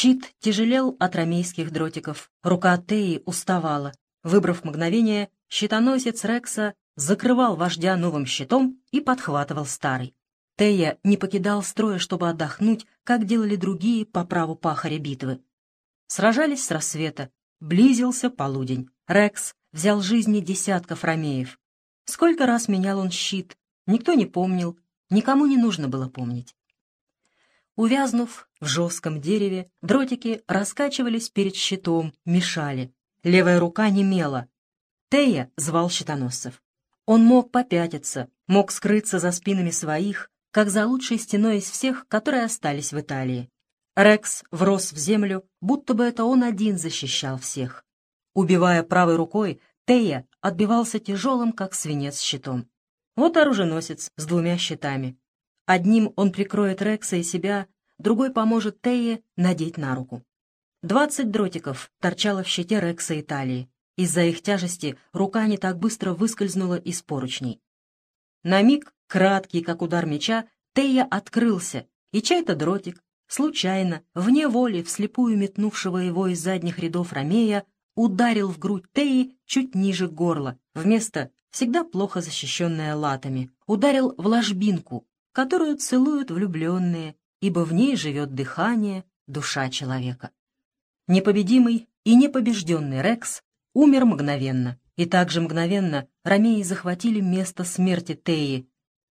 Щит тяжелел от ромейских дротиков, рука Теи уставала. Выбрав мгновение, щитоносец Рекса закрывал вождя новым щитом и подхватывал старый. Тея не покидал строя, чтобы отдохнуть, как делали другие по праву пахаря битвы. Сражались с рассвета. Близился полудень. Рекс взял жизни десятков ромеев. Сколько раз менял он щит, никто не помнил, никому не нужно было помнить. Увязнув в жестком дереве, дротики раскачивались перед щитом, мешали. Левая рука немела. Тея звал щитоносцев. Он мог попятиться, мог скрыться за спинами своих, как за лучшей стеной из всех, которые остались в Италии. Рекс врос в землю, будто бы это он один защищал всех. Убивая правой рукой, Тея отбивался тяжелым, как свинец, щитом. Вот оруженосец с двумя щитами. Одним он прикроет Рекса и себя, другой поможет Тее надеть на руку. Двадцать дротиков торчало в щите Рекса Италии. Из-за их тяжести рука не так быстро выскользнула из поручней. На миг, краткий, как удар меча, Тея открылся, и чей-то дротик, случайно, вне воли, вслепую метнувшего его из задних рядов Ромея, ударил в грудь Теи чуть ниже горла, вместо всегда плохо защищенная латами, ударил в ложбинку, которую целуют влюбленные, ибо в ней живет дыхание, душа человека. Непобедимый и непобежденный Рекс умер мгновенно, и также мгновенно ромеи захватили место смерти Теи.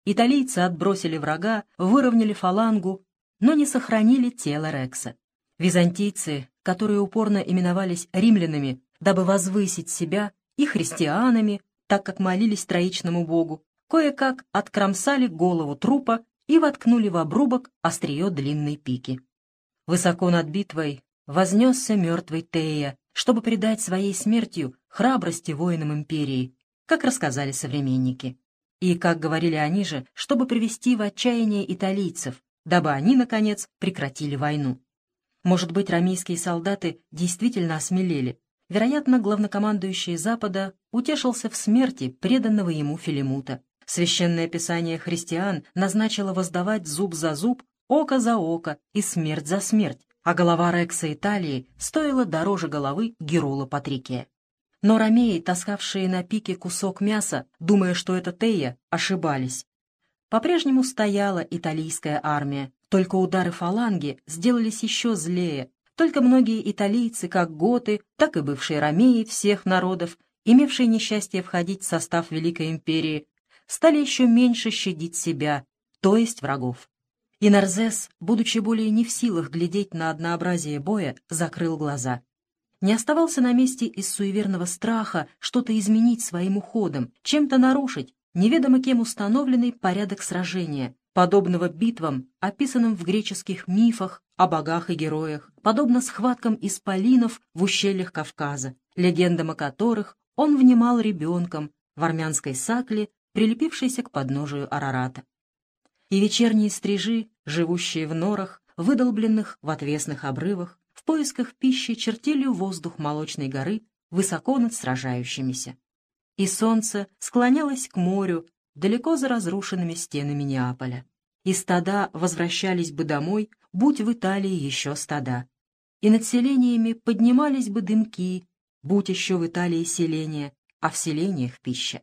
Италийцы отбросили врага, выровняли фалангу, но не сохранили тело Рекса. Византийцы, которые упорно именовались римлянами, дабы возвысить себя, и христианами, так как молились троичному богу, кое-как откромсали голову трупа и воткнули в обрубок острие длинной пики. Высоко над битвой вознесся мертвый Тея, чтобы придать своей смертью храбрости воинам империи, как рассказали современники. И, как говорили они же, чтобы привести в отчаяние италийцев, дабы они, наконец, прекратили войну. Может быть, рамейские солдаты действительно осмелели. Вероятно, главнокомандующий Запада утешился в смерти преданного ему Филимута. Священное писание христиан назначило воздавать зуб за зуб, око за око и смерть за смерть, а голова Рекса Италии стоила дороже головы Герула Патрикия. Но ромеи, таскавшие на пике кусок мяса, думая, что это Тея, ошибались. По-прежнему стояла италийская армия, только удары фаланги сделались еще злее, только многие италийцы, как готы, так и бывшие ромеи всех народов, имевшие несчастье входить в состав Великой Империи, стали еще меньше щадить себя, то есть врагов. И Нарзес, будучи более не в силах глядеть на однообразие боя, закрыл глаза. Не оставался на месте из суеверного страха что-то изменить своим уходом, чем-то нарушить неведомо кем установленный порядок сражения, подобного битвам, описанным в греческих мифах о богах и героях, подобно схваткам исполинов в ущельях Кавказа, легендам о которых он внимал ребенком в армянской сакле, прилепившейся к подножию Арарата и вечерние стрижи, живущие в норах, выдолбленных в отвесных обрывах, в поисках пищи чертили воздух молочной горы высоко над сражающимися. И солнце склонялось к морю, далеко за разрушенными стенами Неаполя. И стада возвращались бы домой, будь в Италии еще стада. И над селениями поднимались бы дымки, будь еще в Италии селения, а в селениях пища.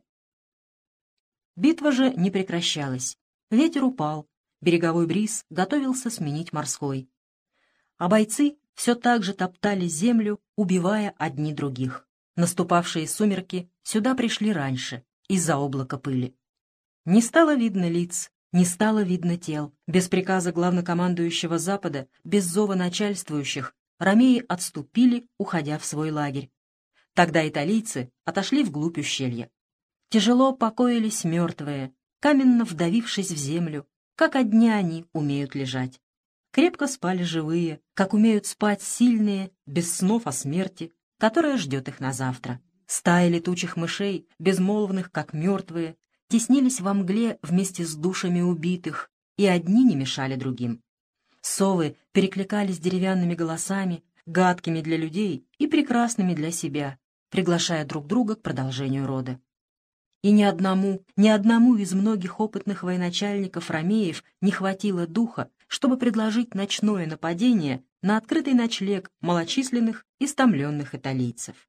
Битва же не прекращалась. Ветер упал, береговой бриз готовился сменить морской. А бойцы все так же топтали землю, убивая одни других. Наступавшие сумерки сюда пришли раньше, из-за облака пыли. Не стало видно лиц, не стало видно тел. Без приказа главнокомандующего Запада, без зова начальствующих, ромеи отступили, уходя в свой лагерь. Тогда италийцы отошли вглубь ущелья. Тяжело покоились мертвые, каменно вдавившись в землю, как одни они умеют лежать. Крепко спали живые, как умеют спать сильные, без снов о смерти, которая ждет их на завтра. Стаи летучих мышей, безмолвных, как мертвые, теснились во мгле вместе с душами убитых, и одни не мешали другим. Совы перекликались деревянными голосами, гадкими для людей и прекрасными для себя, приглашая друг друга к продолжению рода. И ни одному, ни одному из многих опытных военачальников Ромеев не хватило духа, чтобы предложить ночное нападение на открытый ночлег малочисленных, истомленных италийцев.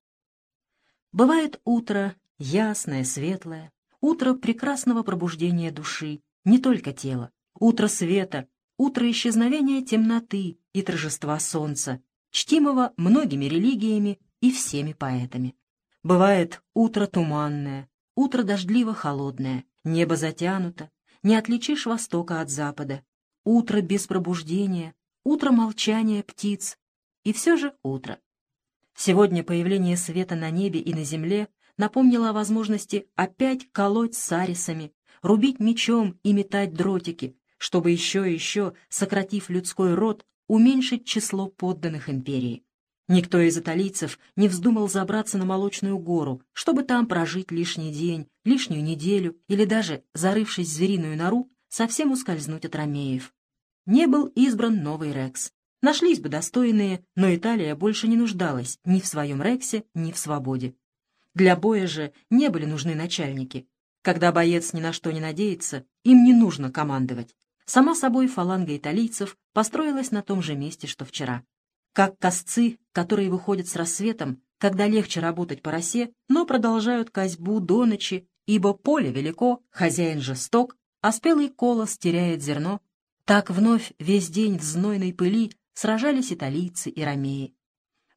Бывает утро ясное, светлое, утро прекрасного пробуждения души, не только тела, утро света, утро исчезновения темноты и торжества солнца, чтимого многими религиями и всеми поэтами. Бывает утро туманное, утро дождливо-холодное, небо затянуто, не отличишь востока от запада, утро без пробуждения, утро молчания птиц, и все же утро. Сегодня появление света на небе и на земле напомнило о возможности опять колоть сарисами, рубить мечом и метать дротики, чтобы еще и еще, сократив людской род, уменьшить число подданных империи. Никто из италийцев не вздумал забраться на Молочную гору, чтобы там прожить лишний день, лишнюю неделю или даже, зарывшись в звериную нору, совсем ускользнуть от ромеев. Не был избран новый Рекс. Нашлись бы достойные, но Италия больше не нуждалась ни в своем Рексе, ни в свободе. Для боя же не были нужны начальники. Когда боец ни на что не надеется, им не нужно командовать. Сама собой фаланга италийцев построилась на том же месте, что вчера. Как косцы, которые выходят с рассветом, когда легче работать по росе, но продолжают козьбу до ночи, ибо поле велико, хозяин жесток, а спелый колос теряет зерно, так вновь весь день в знойной пыли сражались италийцы и ромеи.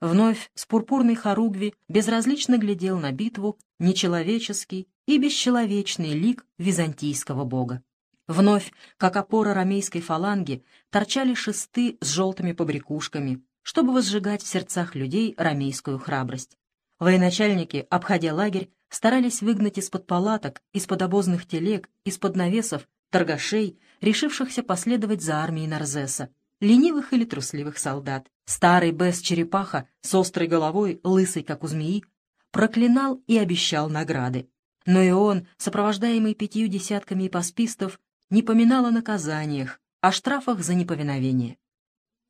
Вновь с пурпурной хоругви безразлично глядел на битву нечеловеческий и бесчеловечный лик византийского бога. Вновь, как опора ромейской фаланги, торчали шесты с желтыми побрякушками, чтобы возжигать в сердцах людей ромейскую храбрость. Военачальники, обходя лагерь, старались выгнать из-под палаток, из-под обозных телег, из-под навесов, торгашей, решившихся последовать за армией Нарзеса, ленивых или трусливых солдат. Старый Бес-черепаха с острой головой, лысый, как у змеи, проклинал и обещал награды. Но и он, сопровождаемый пятью десятками паспистов, не поминал о наказаниях, о штрафах за неповиновение.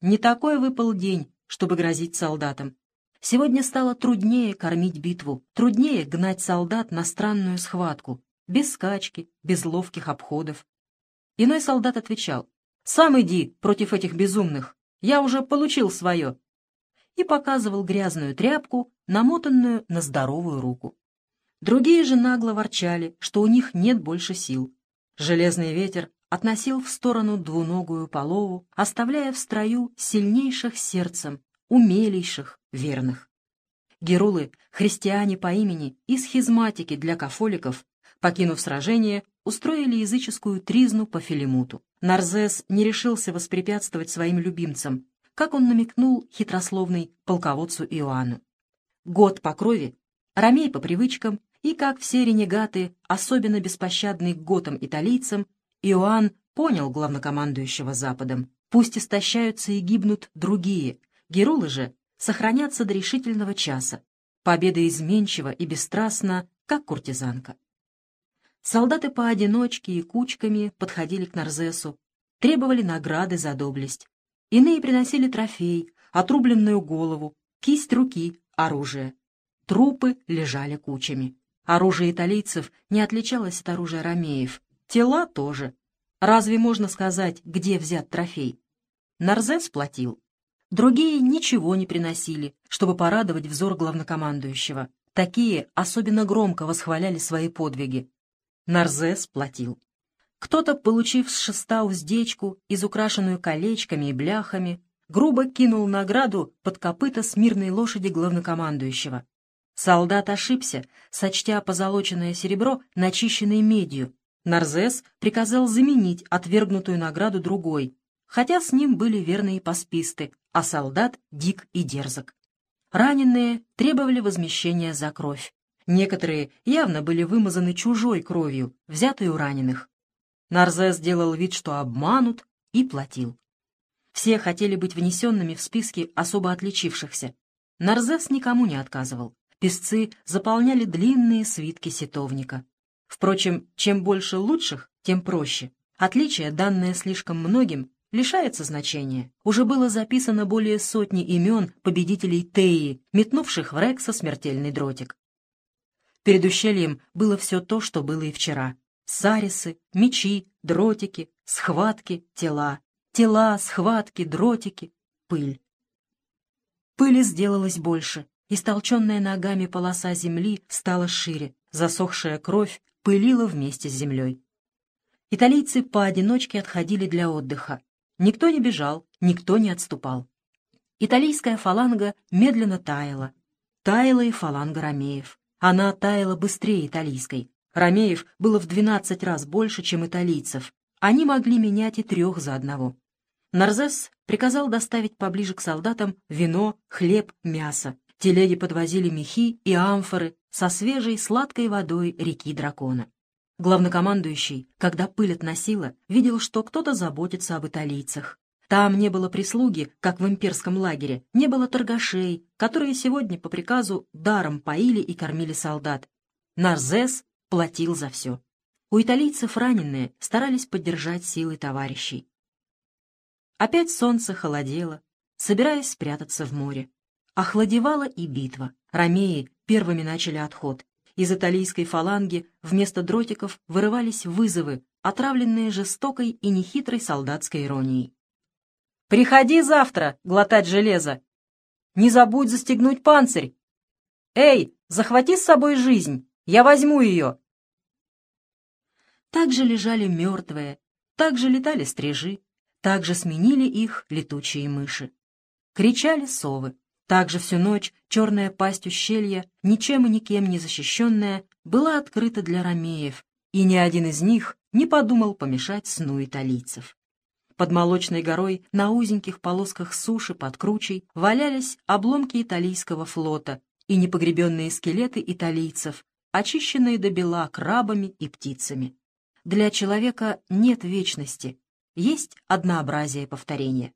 Не такой выпал день, чтобы грозить солдатам. Сегодня стало труднее кормить битву, труднее гнать солдат на странную схватку, без скачки, без ловких обходов. Иной солдат отвечал, «Сам иди против этих безумных, я уже получил свое», и показывал грязную тряпку, намотанную на здоровую руку. Другие же нагло ворчали, что у них нет больше сил, Железный ветер относил в сторону двуногую полову, оставляя в строю сильнейших сердцем, умелейших, верных. Герулы, христиане по имени и схизматики для кафоликов, покинув сражение, устроили языческую тризну по Филимуту. Нарзес не решился воспрепятствовать своим любимцам, как он намекнул хитрословный полководцу Иоанну. Год по крови, ромей по привычкам и, как все ренегаты, особенно беспощадный к готам-италийцам, Иоанн понял главнокомандующего Западом. Пусть истощаются и гибнут другие, герулы же сохранятся до решительного часа. Победа изменчива и бесстрастна, как куртизанка. Солдаты поодиночке и кучками подходили к Нарзесу, требовали награды за доблесть. Иные приносили трофей, отрубленную голову, кисть руки, оружие. Трупы лежали кучами. Оружие италийцев не отличалось от оружия ромеев. Тела тоже. Разве можно сказать, где взят трофей? Нарзес платил. Другие ничего не приносили, чтобы порадовать взор главнокомандующего. Такие особенно громко восхваляли свои подвиги. Нарзес платил. Кто-то, получив с шеста уздечку, изукрашенную колечками и бляхами, грубо кинул награду под копыта смирной лошади главнокомандующего. Солдат ошибся, сочтя позолоченное серебро начищенной медью. Нарзес приказал заменить отвергнутую награду другой, хотя с ним были верные пасписты, а солдат дик и дерзок. Раненые требовали возмещения за кровь. Некоторые явно были вымазаны чужой кровью, взятой у раненых. Нарзес делал вид, что обманут, и платил. Все хотели быть внесенными в списки особо отличившихся. Нарзес никому не отказывал песцы заполняли длинные свитки ситовника. Впрочем, чем больше лучших, тем проще. Отличие, данное слишком многим, лишается значения. Уже было записано более сотни имен победителей Теи, метнувших в Рекса смертельный дротик. Перед ущельем было все то, что было и вчера. Сарисы, мечи, дротики, схватки, тела. Тела, схватки, дротики, пыль. Пыли сделалось больше, истолченная ногами полоса земли стала шире, засохшая кровь пылила вместе с землей. Италийцы поодиночке отходили для отдыха. Никто не бежал, никто не отступал. Италийская фаланга медленно таяла. Таяла и фаланга ромеев. Она таяла быстрее италийской. Ромеев было в 12 раз больше, чем италийцев. Они могли менять и трех за одного. Нарзес приказал доставить поближе к солдатам вино, хлеб, мясо. Телеги подвозили мехи и амфоры со свежей сладкой водой реки Дракона. Главнокомандующий, когда пыль относила, видел, что кто-то заботится об италийцах. Там не было прислуги, как в имперском лагере, не было торгашей, которые сегодня по приказу даром поили и кормили солдат. Нарзес платил за все. У италийцев раненые старались поддержать силы товарищей. Опять солнце холодело, собираясь спрятаться в море. Охладевала и битва. Ромеи первыми начали отход. Из италийской фаланги вместо дротиков вырывались вызовы, отравленные жестокой и нехитрой солдатской иронией. «Приходи завтра глотать железо! Не забудь застегнуть панцирь! Эй, захвати с собой жизнь, я возьму ее!» Так же лежали мертвые, так же летали стрижи, так же сменили их летучие мыши. Кричали совы. Также всю ночь черная пасть ущелья, ничем и никем не защищенная, была открыта для ромеев, и ни один из них не подумал помешать сну италийцев. Под молочной горой на узеньких полосках суши под кручей валялись обломки италийского флота и непогребенные скелеты италийцев, очищенные до бела крабами и птицами. Для человека нет вечности, есть однообразие повторения.